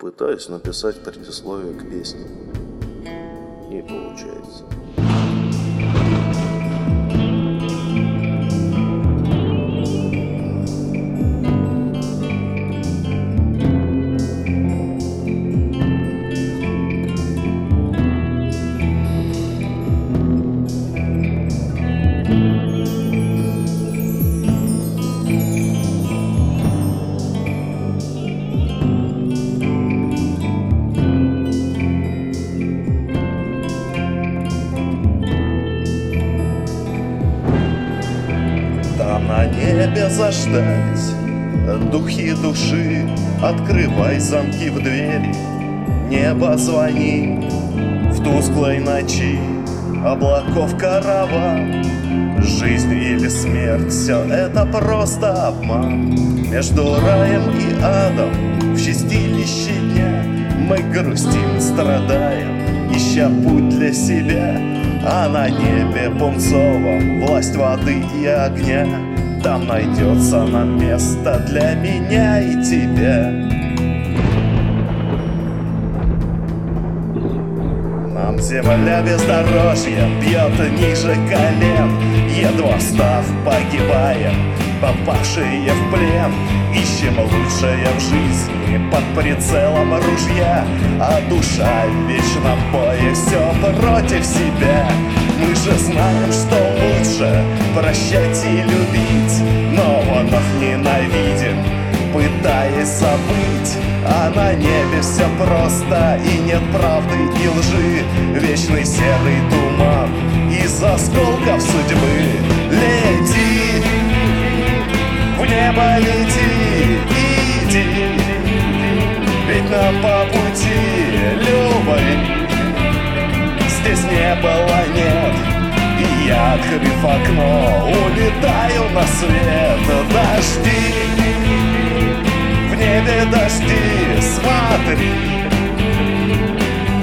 Пытаюсь написать предисловие к песне. Не получается. Там на небе заждались духи души. Открывай замки в двери Небо звони. В тусклой ночи Облаков караван. Жизнь или смерть, все это просто обман. Между раем и адом в чистилище дня Мы грустим, страдаем, ища путь для себя А на небе пунцовом власть воды и огня. Там найдется нам место для меня и тебя Нам земля бездорожья бьет ниже колен. Едва встав, погибаем, попавшие в плен. Ищем лучшее в жизни под прицелом ружья. А душа в вечном бое все против себя. Мы же знаем, что лучше прощать и любить. Но вновь ненавидим пытаясь забыть А на небе все просто и нет правды и лжи. Вечный серый туман из осколков судьбы. Лети, в небо лети, иди. Ведь нам по пути любви Здесь не было, нет. И я, открыв окно, улетаю на свет. Дожди дожди, смотри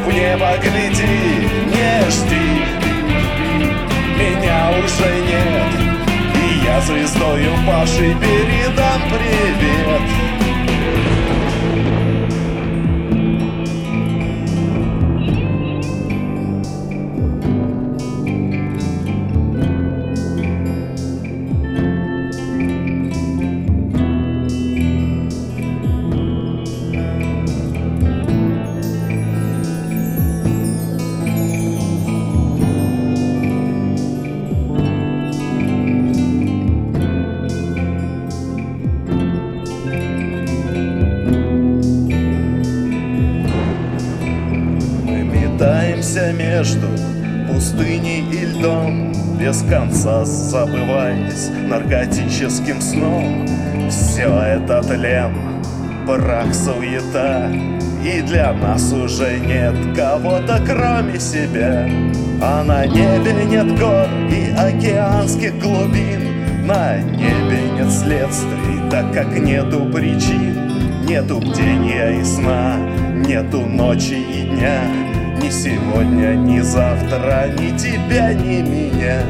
В небо гляди, не жди. Меня уже нет И я звездой упавший передам привет между пустыней и льдом. Без конца забываясь наркотическим сном Все это тлен, прах, суета. И для нас уже нет кого-то кроме себя. А на небе нет гор и океанских глубин. На небе нет следствий, так как нету причин. Нету бдения и сна, нету ночи и дня Ни сегодня, ни завтра, ни тебя, ни меня.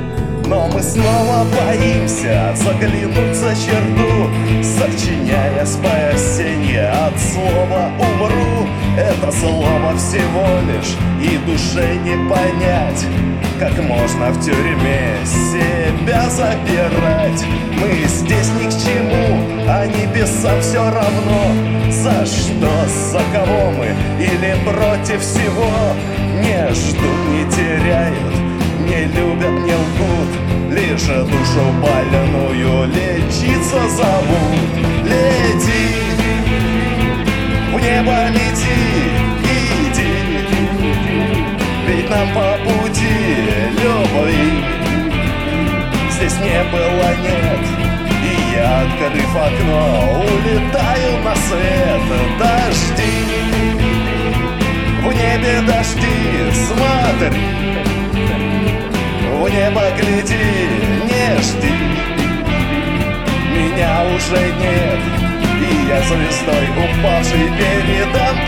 Но мы снова боимся заглянуть за черту Сочиняя спасение от слова «умру» Это слово всего лишь и душе не понять Как можно в тюрьме себя запирать Мы здесь ни к чему, а небесам все равно. За что, за кого мы или против всего? Не ждут, не теряют, не любят, не лгут. Лишь душу больную лечиться зовут. Лети, в небо лети, нам по пути любви. Здесь не было, нет И я, открыв окно, улетаю на свет. Дожди, в небе дожди, смотри. В небо гляди, не жди. Меня уже нет И я звездой упавший передам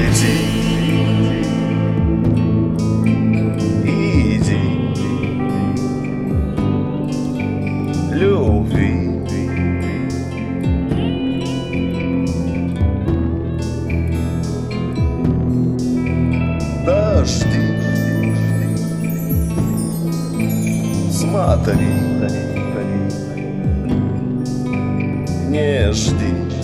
иди. Иди. Любви. Дожди. Смотри. Не жди.